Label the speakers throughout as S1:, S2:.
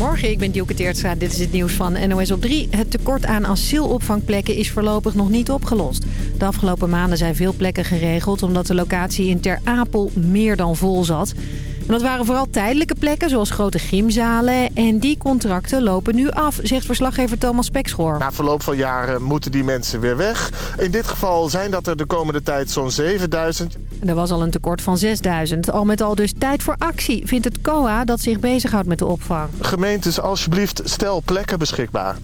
S1: Goedemorgen, ik ben Dielke Teertstra. Dit is het nieuws van NOS op 3. Het tekort aan asielopvangplekken is voorlopig nog niet opgelost. De afgelopen maanden zijn veel plekken geregeld... omdat de locatie in Ter Apel meer dan vol zat. En dat waren vooral tijdelijke plekken, zoals grote gymzalen. En die contracten lopen nu af, zegt verslaggever Thomas Pekschoor.
S2: Na verloop van jaren moeten die mensen weer weg. In dit geval zijn dat er de komende tijd zo'n 7000.
S1: Er was al een tekort van 6000. Al met al dus tijd voor actie, vindt het COA dat zich bezighoudt met de opvang.
S2: Gemeentes, alsjeblieft, stel plekken beschikbaar.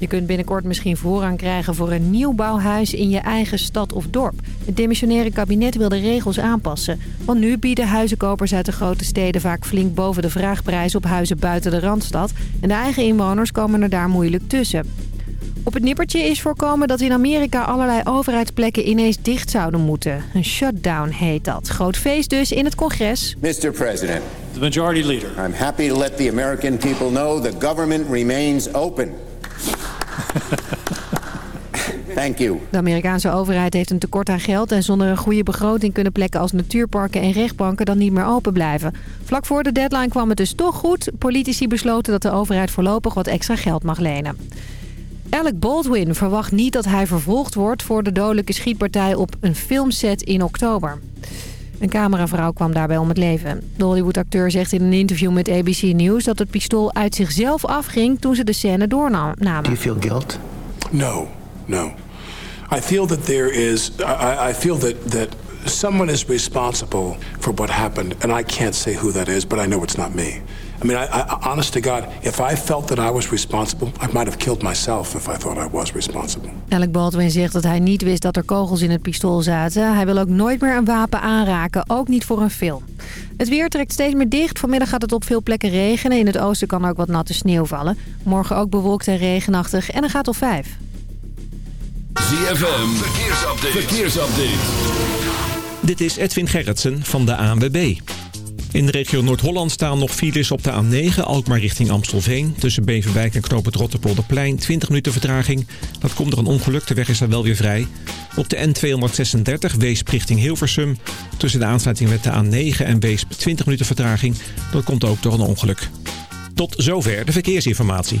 S1: Je kunt binnenkort misschien voorrang krijgen voor een nieuwbouwhuis in je eigen stad of dorp. Het demissionaire kabinet wil de regels aanpassen. Want nu bieden huizenkopers uit de grote steden vaak flink boven de vraagprijs op huizen buiten de Randstad. En de eigen inwoners komen er daar moeilijk tussen. Op het nippertje is voorkomen dat in Amerika allerlei overheidsplekken ineens dicht zouden moeten. Een shutdown heet dat. Groot feest dus in het congres.
S3: Mr. President.
S4: The majority leader.
S3: I'm happy to let the American people know the government remains open. Thank you.
S1: De Amerikaanse overheid heeft een tekort aan geld... en zonder een goede begroting kunnen plekken als natuurparken en rechtbanken dan niet meer open blijven. Vlak voor de deadline kwam het dus toch goed. Politici besloten dat de overheid voorlopig wat extra geld mag lenen. Alec Baldwin verwacht niet dat hij vervolgd wordt voor de dodelijke schietpartij op een filmset in oktober. Een cameravrouw kwam daarbij om het leven. De Hollywood-acteur zegt in een interview met ABC News dat het pistool uit zichzelf afging toen ze de scène doornamen.
S5: Do you feel guilt?
S6: No, no. I feel that there is. I, I feel that that someone is responsible for what happened, and I can't say who that is, but I know it's not me. I mean, I, I, honest to God, if I felt that I was responsible, I might have killed myself if I thought I was responsible.
S1: Alec Baldwin zegt dat hij niet wist dat er kogels in het pistool zaten. Hij wil ook nooit meer een wapen aanraken, ook niet voor een film. Het weer trekt steeds meer dicht. Vanmiddag gaat het op veel plekken regenen. In het oosten kan ook wat natte sneeuw vallen. Morgen ook bewolkt en regenachtig en een gaat op 5.
S7: ZFM, verkeersupdate. verkeersupdate.
S8: Dit is Edwin Gerritsen van de ANWB. In de regio Noord-Holland staan nog files op de A9, Alkmaar richting Amstelveen. Tussen Beverwijk en Knoop het Rotterpolderplein, 20 minuten vertraging. Dat komt door een ongeluk, de weg is daar wel weer vrij. Op de N236, Weesp richting Hilversum. Tussen de aansluiting met de A9 en Weesp, 20 minuten vertraging. Dat komt ook door een ongeluk. Tot zover de verkeersinformatie.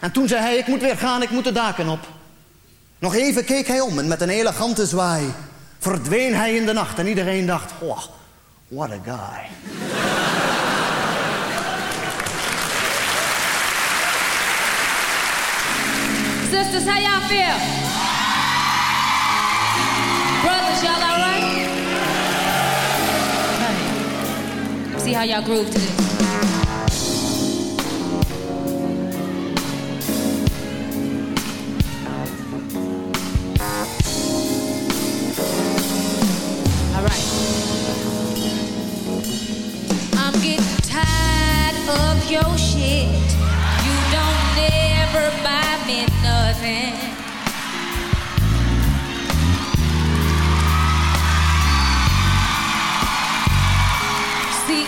S4: En toen zei hij, ik moet weer gaan, ik moet de daken op. Nog even keek hij om en met een elegante zwaai... verdween hij in de nacht en iedereen dacht... Oh, what a guy.
S5: Sisters, how y'all feel? Brothers, y'all all right? Okay. See how y'all groove to this.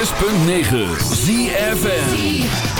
S9: 106.9 ZFN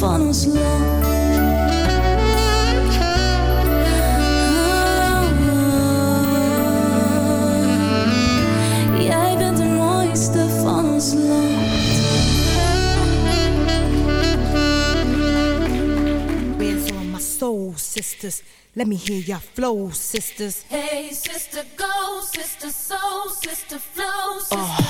S10: van ons land.
S11: Oh, sisters. Let me hear your flow, sisters.
S5: Hey, sister, go, sister, soul, sister, flow, oh.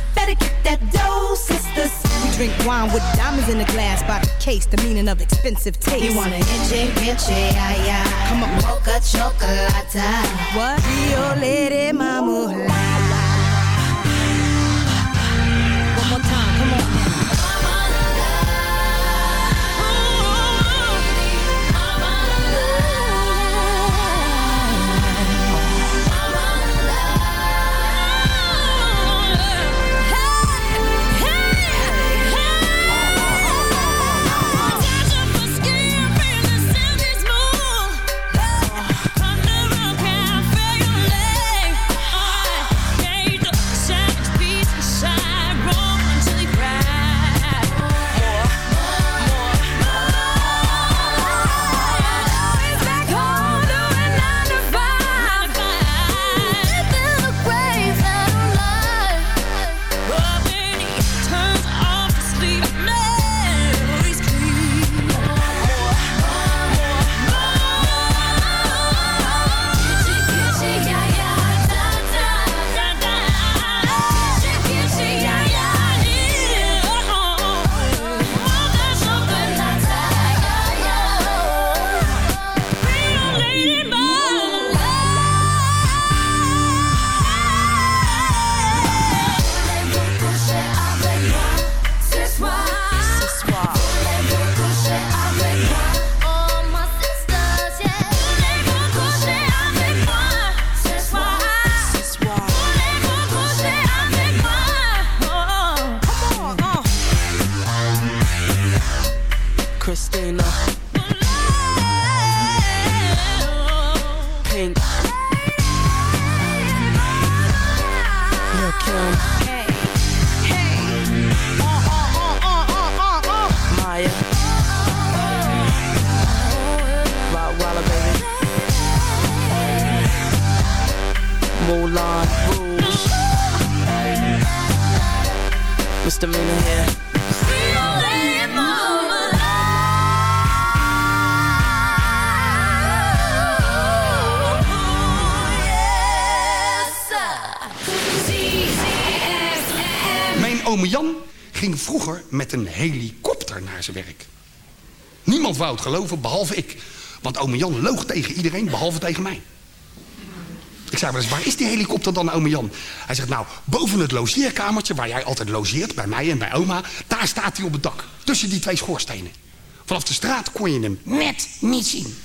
S12: better get that dough, sisters.
S5: We drink wine with diamonds in the glass by the case, the meaning of expensive taste.
S12: You want a inche, inche, ay, ay.
S5: Come on.
S12: Mocha chocolate.
S5: What? Rio Lady Mama.
S13: Geloven, behalve ik. Want oom Jan loog tegen iedereen, behalve tegen mij. Ik zei wel eens, waar is die helikopter dan, oom Jan? Hij zegt, nou, boven het logeerkamertje... waar jij altijd logeert, bij mij en bij oma... daar staat hij op het dak, tussen die twee schoorstenen. Vanaf de straat kon je hem net niet zien.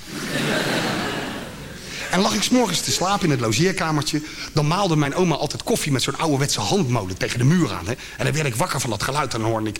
S13: En lag ik s'morgens te slapen in het logeerkamertje... dan maalde mijn oma altijd koffie met zo'n ouderwetse handmolen tegen de muur aan. Hè? En dan werd ik wakker van dat geluid en dan hoorde ik...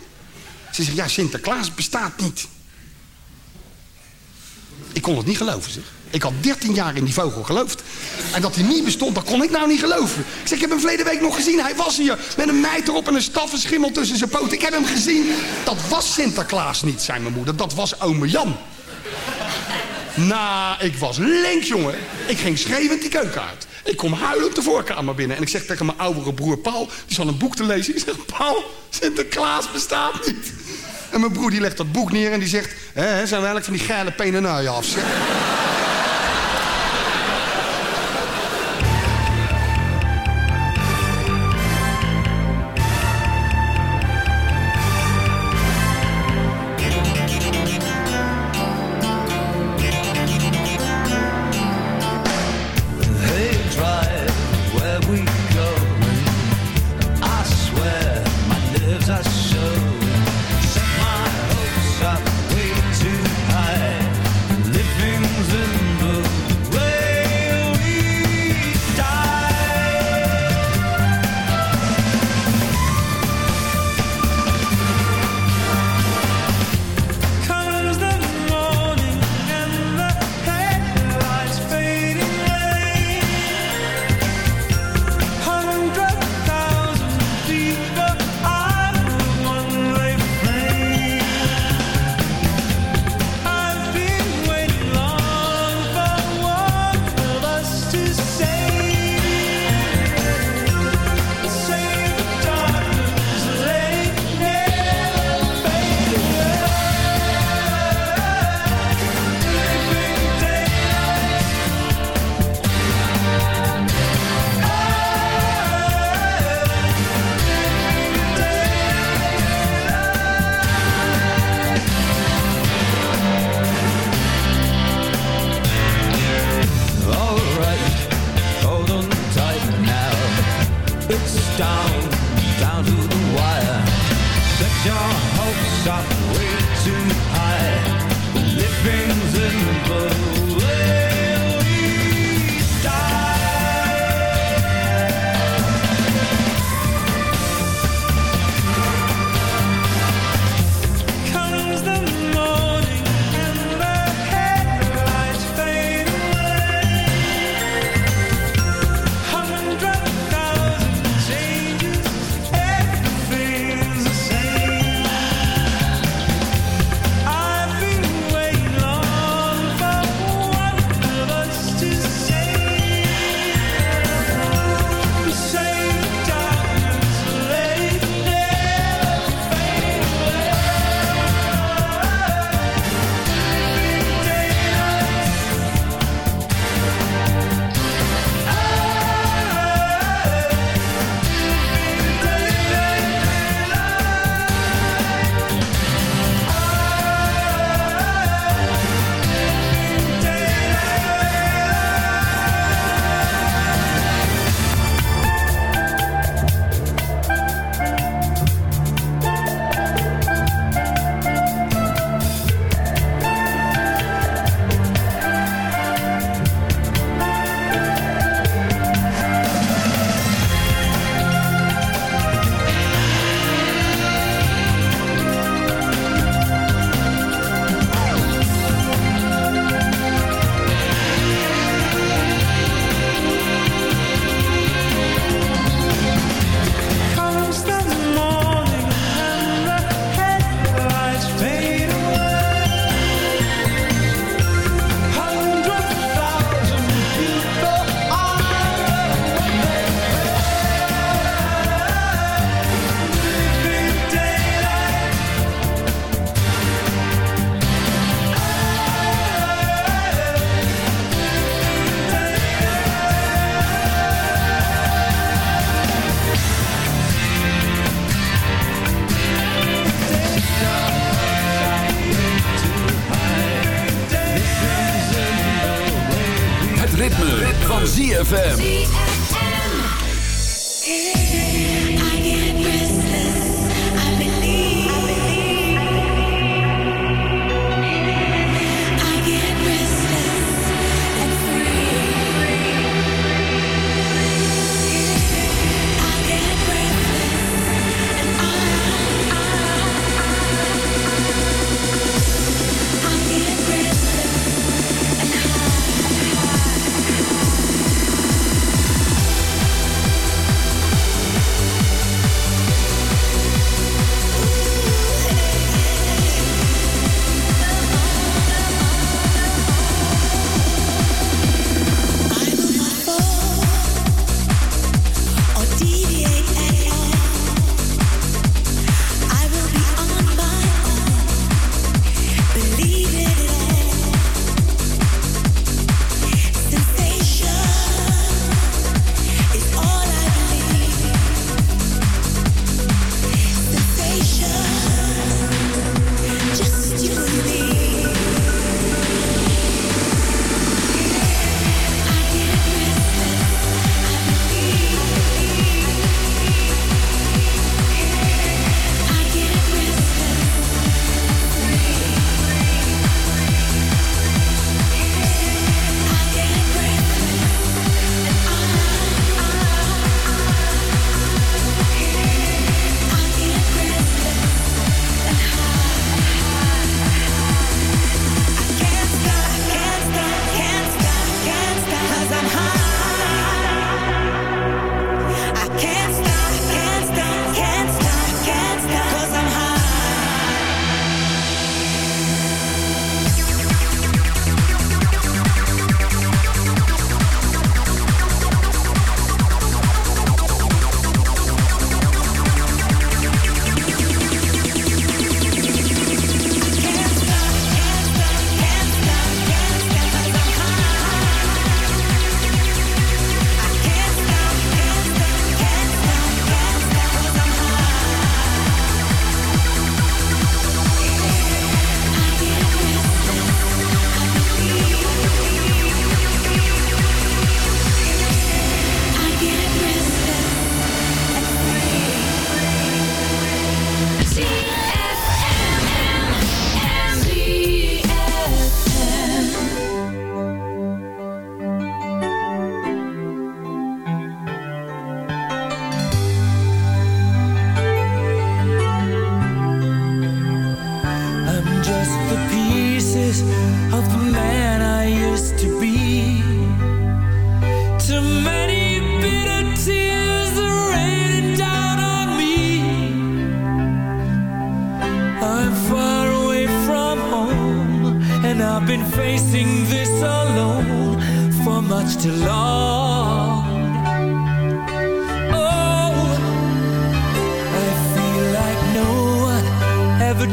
S9: Ze zegt, ja, Sinterklaas bestaat niet. Ik kon het niet geloven, zeg. Ik had 13 jaar in die vogel geloofd. En dat hij niet bestond, dat kon ik nou niet geloven. Ik zeg, ik heb hem verleden week nog gezien. Hij was hier met een meid erop en een staffenschimmel tussen zijn poten. Ik heb hem gezien. Dat was Sinterklaas niet, zei mijn moeder. Dat was ome Jan. Nou, ik was links, jongen. Ik ging schreeuwend die keuken uit. Ik kom huilend de voorkamer binnen. En ik zeg tegen mijn oudere broer Paul, die zat een boek te lezen. Ik zeg, Paul, Sinterklaas bestaat niet. En mijn broer die legt dat boek neer en die zegt... Hè, zijn we eigenlijk van die geile penenuien af.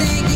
S7: think